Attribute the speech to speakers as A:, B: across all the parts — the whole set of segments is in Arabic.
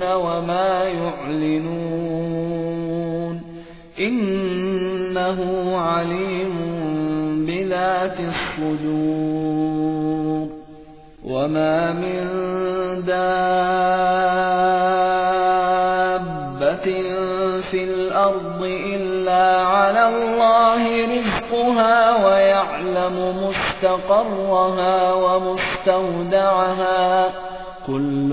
A: وَمَا يُعْلِنُونَ. إِنَّهُ عَلِيمٌ بِذَاتِ الصُّدُورِ. وَمَا مِن دَابَّةٍ فِي الْأَرْضِ إِلَّا عَلَى اللَّهِ رِزْقُهَا وَيَعْلَمُ مُسْتَقَرَّهَا وَمُسْتَوْدَعَهَا ۚ. كُلٌّ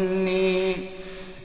A: ۚ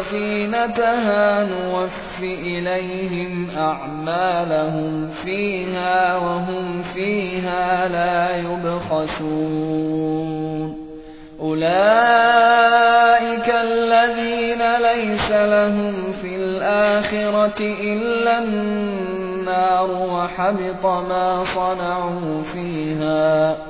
A: وَزِينَتَهَا نُوَفِّ إِلَيْهِمْ أَعْمَالَهُمْ فِيهَا وَهُمْ فِيهَا لَا يُبْخَسُونَ أُولَٰئِكَ الَّذِينَ لَيْسَ لَهُمْ فِي الْآخِرَةِ إِلَّا النَّارُ وَحَبِطَ مَا صَنَعُوا فِيهَا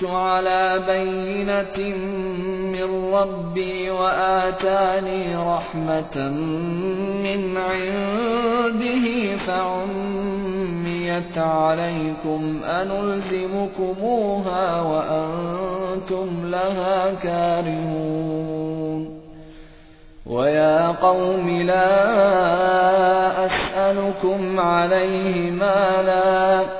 A: كُنتُ عَلَىٰ بَيِّنَةٍ مِّن رَّبِّي وَآتَانِي رَحْمَةً مِّنْ عِندِهِ فَعُمِّيَتْ عَلَيْكُمْ أَنُلْزِمُكُمُوهَا وَأَنتُمْ لَهَا كَارِهُونَ وَيَا قَوْمِ لَا أَسْأَلُكُمْ عَلَيْهِ مَالًا ۖ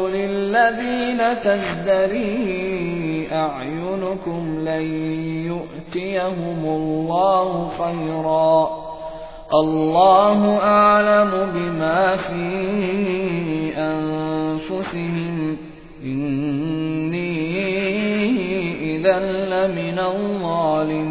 A: للذين تزدري أعينكم لن يؤتيهم الله خيرا. الله أعلم بما في أنفسهم. إني إذا لمن الظالمين.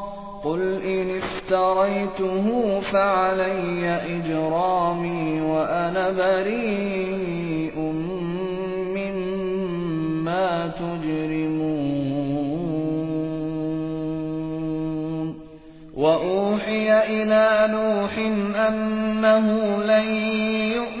A: افتريته فعلي إجرامي وأنا بريء مما تجرمون. وأوحي إلى نوح أنه لن يؤمن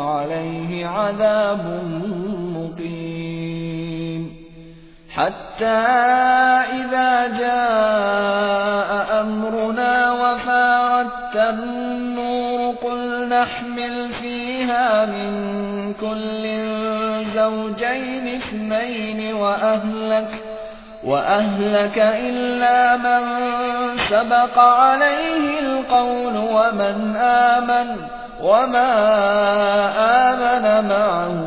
A: عليه عذاب مقيم. حتى إذا جاء أمرنا وفاردت النور قل نحمل فيها من كل زوجين اثنين وأهلك وأهلك إلا من سبق عليه القول ومن آمن. وما آمن معه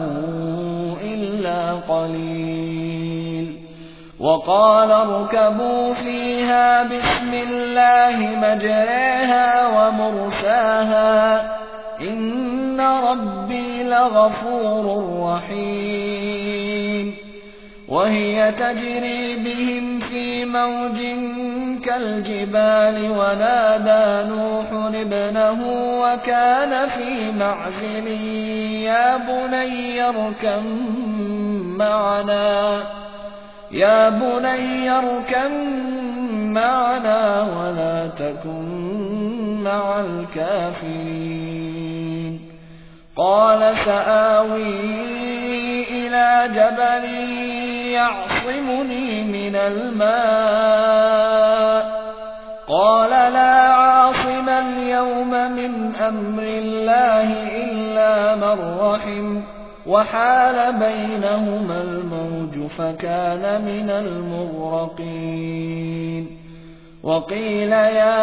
A: إلا قليل وقال اركبوا فيها بسم الله مجريها ومرساها إن ربي لغفور رحيم وهي تجري بهم موج كالجبال ونادى نوح ابنه وكان في معزل يا بني اركم معنا يا بني اركم معنا ولا تكن مع الكافرين. قال سآوي إلى جبل يعصمني من الماء. قال لا عاصم اليوم من أمر الله إلا من رحم. وحال بينهما الموج فكان من المغرقين. وقيل يا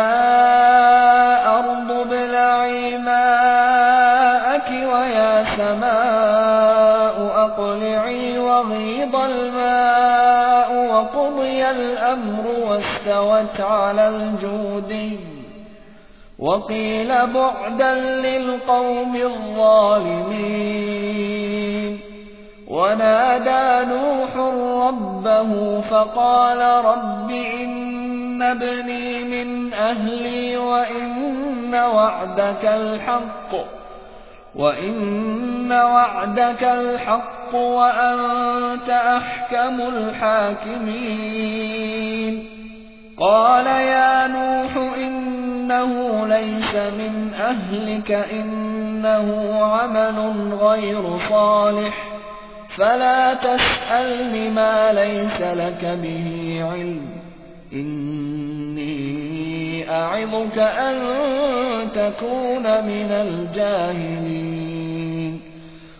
A: أرض ابلعي ماءك ويا سماء أقلعي وغيض الماء وقضي الأمر واستوت على الجود. وقيل بعدا للقوم الظالمين. ونادى نوح ربه فقال رب إن ابني من أهلي وإن وعدك الحق وإن وعدك الحق وأنت أحكم الحاكمين. قال يا نوح إنه ليس من أهلك إنه عمل غير صالح. فلا تسألن ما ليس لك به علم. إني أعظك أن تكون من الجاهلين.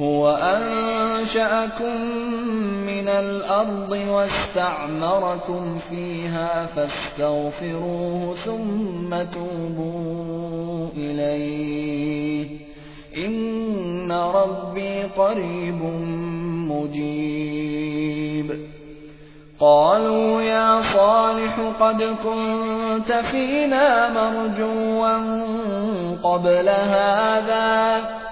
A: هو أنشأكم من الأرض واستعمركم فيها فاستغفروه ثم توبوا إليه. إن ربي قريب مجيب. قالوا يا صالح قد كنت فينا مرجوا قبل هذا.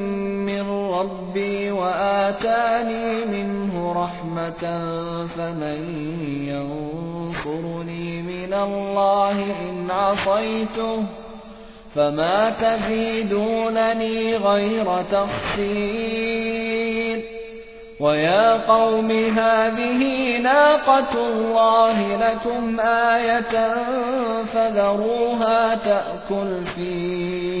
A: ربي وآتاني منه رحمة فمن ينصرني من الله إن عصيته فما تزيدونني غير تخسير ويا قوم هذه ناقة الله لكم آية فذروها تأكل في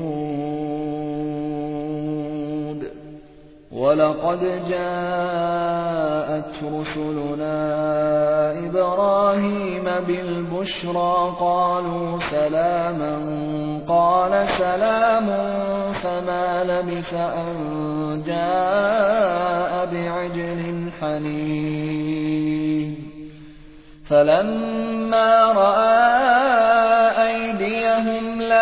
A: ولقد جاءت رسلنا إبراهيم بالبشرى قالوا سلاما قال سلام فما لبث أن جاء بعجل حنين فلما رأى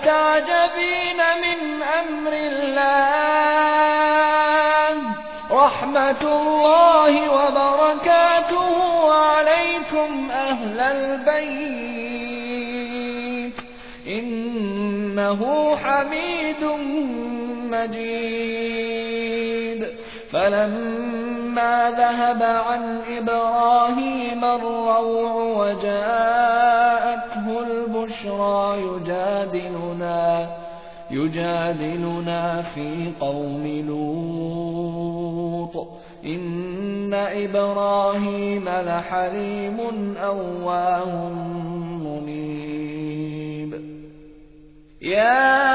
A: أتعجبين من أمر الله. رحمة الله وبركاته عليكم أهل البيت. إنه حميد مجيد. فلما ذهب عن إبراهيم الروع البشرى يجادلنا يجادلنا في قوم لوط. إن إبراهيم لحليم أواه منيب. يا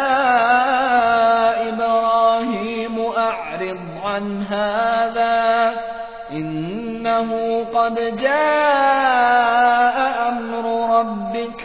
A: إبراهيم أعرض عن هذا إنه قد جاء أمر ربك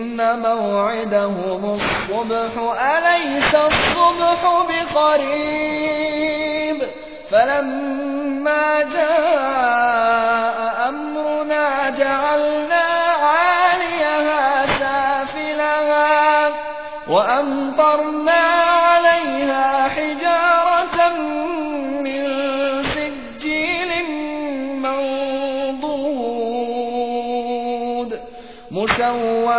A: موعدهم الصبح. أليس الصبح بقريب؟ فلما جاء أمرنا جعلنا عاليها سافلها وأمطرنا عليها حجارة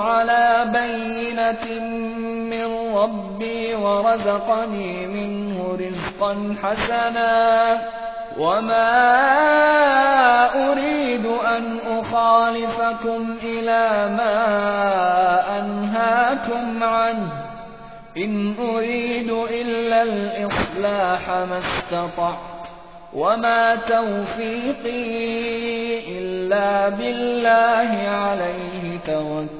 A: على بينة من ربي ورزقني منه رزقا حسنا وما أريد أن أخالفكم إلى ما أنهاكم عنه. إن أريد إلا الإصلاح ما استطعت وما توفيقي إلا بالله عليه توكلت.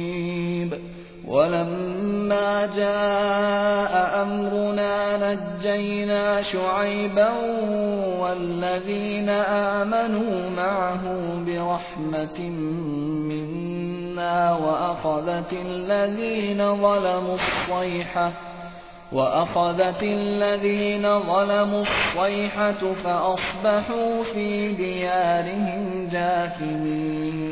A: وَلَمَّا جَاءَ أَمْرُنَا نَجَّيْنَا شُعَيْبًا وَالَّذِينَ آمَنُوا مَعَهُ بِرَحْمَةٍ مِّنَّا وَأَخَذَتِ الَّذِينَ ظَلَمُوا الصَّيْحَةُ وَأَخَذَتِ الَّذِينَ ظَلَمُوا الصَّيْحَةُ فَأَصْبَحُوا فِي دِيَارِهِمْ جَاثِمِينَ.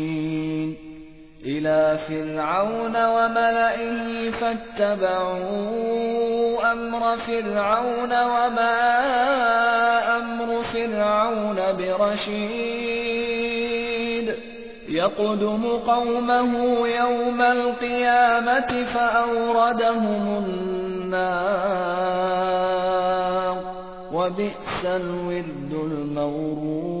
A: إِلَىٰ فِرْعَوْنَ وَمَلَئِهِ فَاتَّبَعُوا أَمْرَ فِرْعَوْنَ وَمَا أَمْرُ فِرْعَوْنَ بِرَشِيدٍ. يَقْدُمُ قَوْمَهُ يَوْمَ الْقِيَامَةِ فَأَوْرَدَهُمُ النَّارَ ۖ. وَبِئْسَ الْوِرْدُ الْمَوْرُودُ.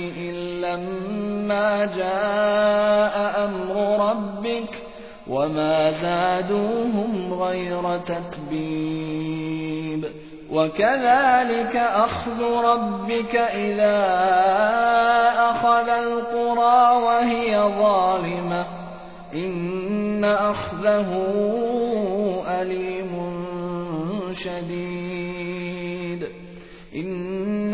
A: لما جاء أمر ربك وما زادوهم غير تتبيب وكذلك أخذ ربك إذا أخذ القرى وهي ظالمة. إن أخذه أليم شديد.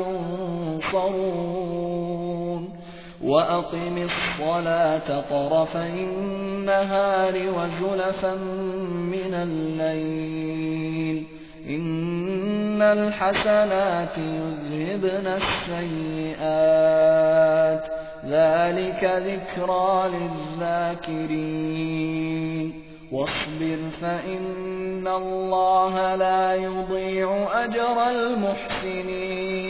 A: تنصرون. وأقم الصلاة طرفي النهار وزلفا من الليل. إن الحسنات يذهبن السيئات. ذلك ذكرى للذاكرين. واصبر فإن الله لا يضيع أجر المحسنين.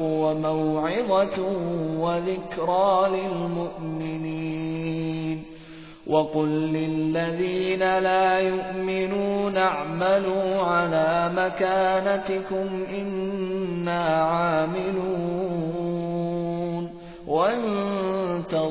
A: وموعظة وذكرى للمؤمنين وقل للذين لا يؤمنون اعملوا على مكانتكم إنا عاملون وانتظروا